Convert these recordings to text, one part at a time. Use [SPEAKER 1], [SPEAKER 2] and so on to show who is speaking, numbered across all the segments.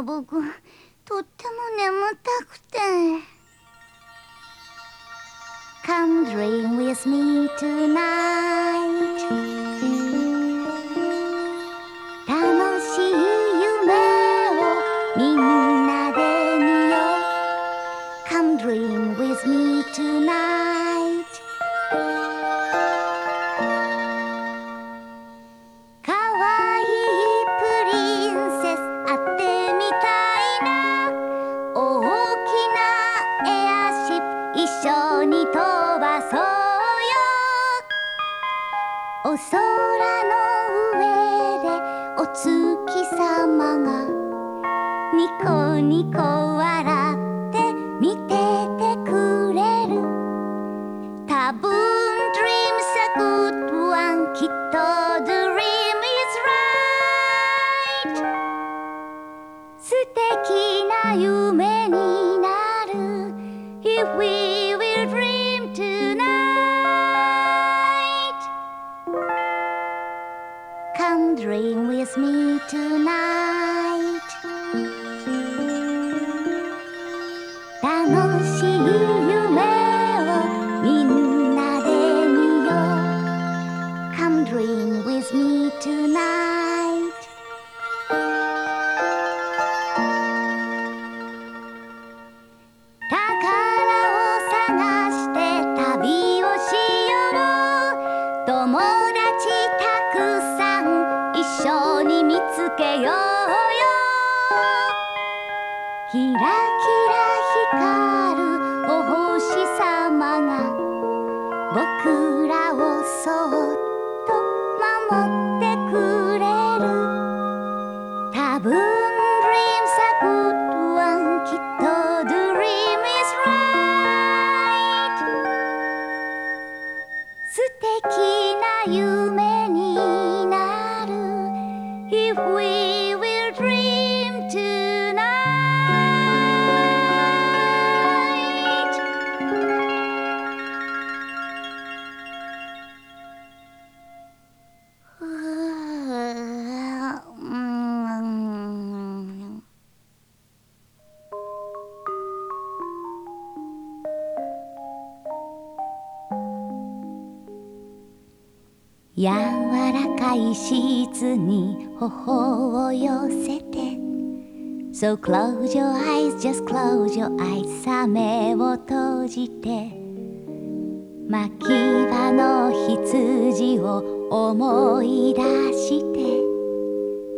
[SPEAKER 1] か僕とっても眠たくて Come dream with me tonight と柔らかいシーツに頬を寄せて。So close your eyes, just close your eyes サメを閉じて。牧場の羊を思い出して。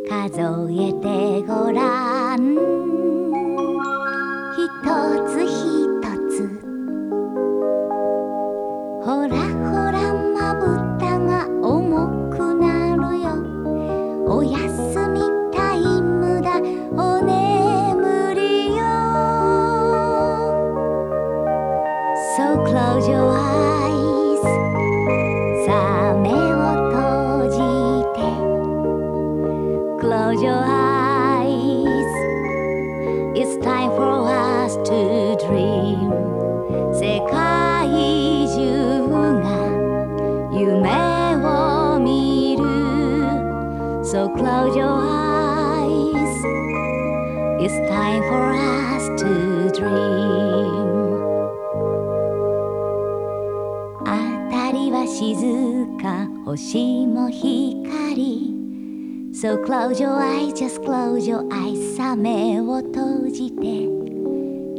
[SPEAKER 1] 数えてごらん。So close your eyes It's time for us to dream あたりは静か星も光 So close your eyes, just close your eyes サメを閉じて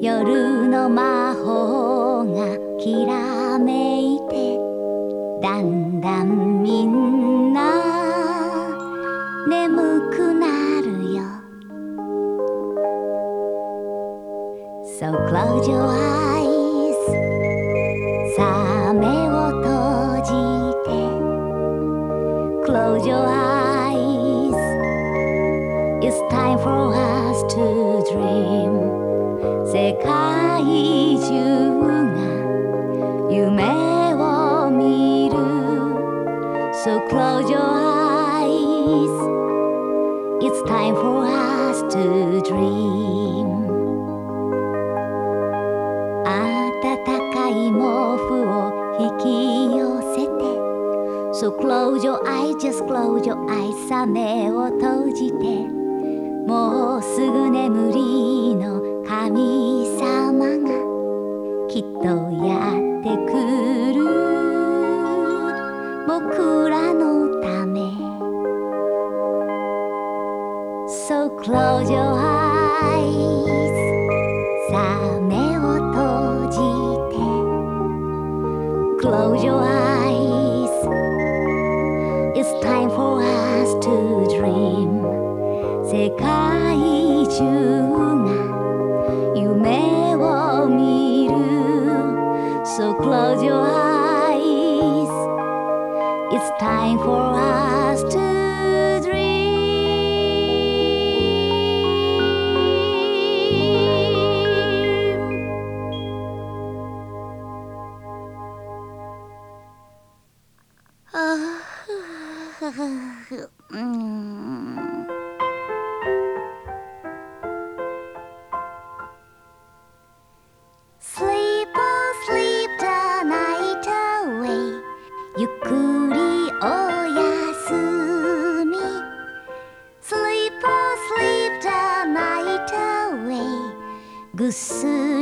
[SPEAKER 1] 夜の魔法がきらめいてだんだんみんな So close your eyes サメを閉じて Close your eyes It's time for us to dream 世界中が夢を見る So close your eyes It's time for us to dream き寄せて So close your eyes, just close your eyes サメを閉じてもうすぐ眠りの神様がきっとやってくる僕らのため So close your eyes Close your eyes It's time for us to dream 世界中が夢を見る So close your eyes It's time for ーうーん Sleep, oh sleep the night away ゆっくりおやすみ Sleep, oh sleep the night away ぐっすり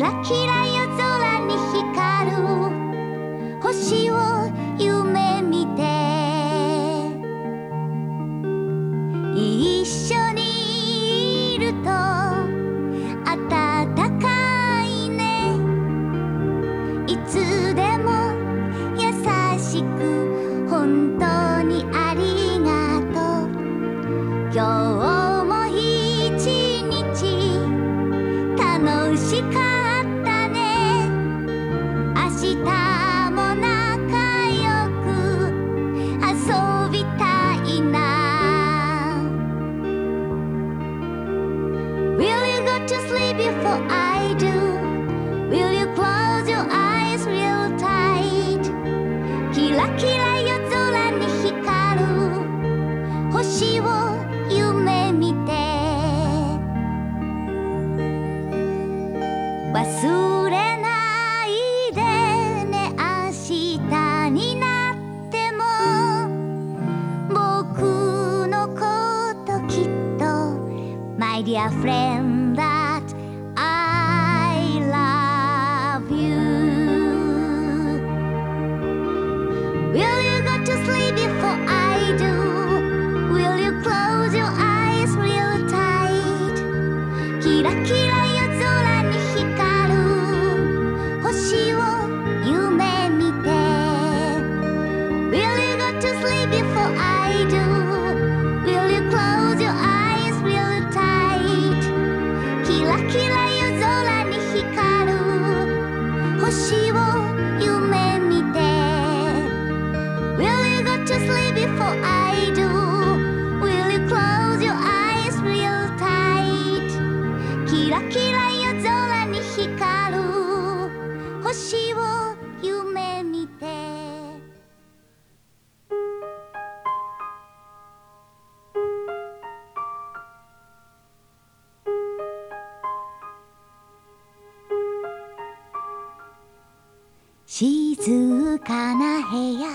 [SPEAKER 1] ラキラ夜空に光る。星を夢見て。一緒にいると暖かいね。いつでも優しく本当にありがとう。今日も一日楽しかった星を静かな部屋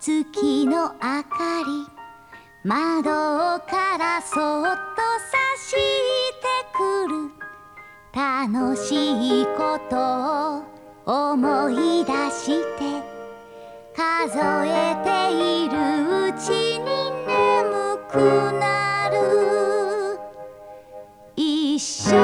[SPEAKER 1] 月の明かり窓からそっと差してくる楽しいことを思い出して数えているうちに眠くなる一緒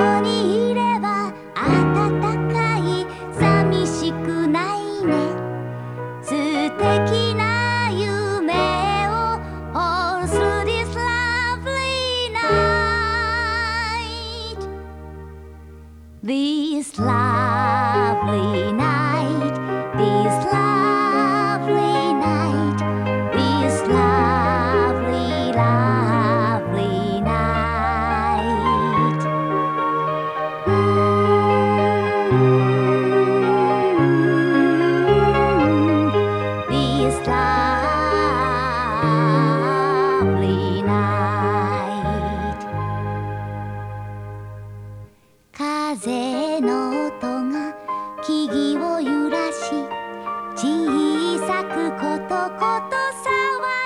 [SPEAKER 1] 小さくことこと騒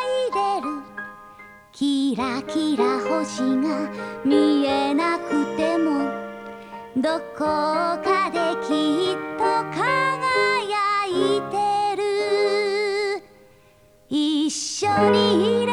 [SPEAKER 1] いでる。キラキラ星が見えなくてもどこかできっと輝いてる。一緒にいる。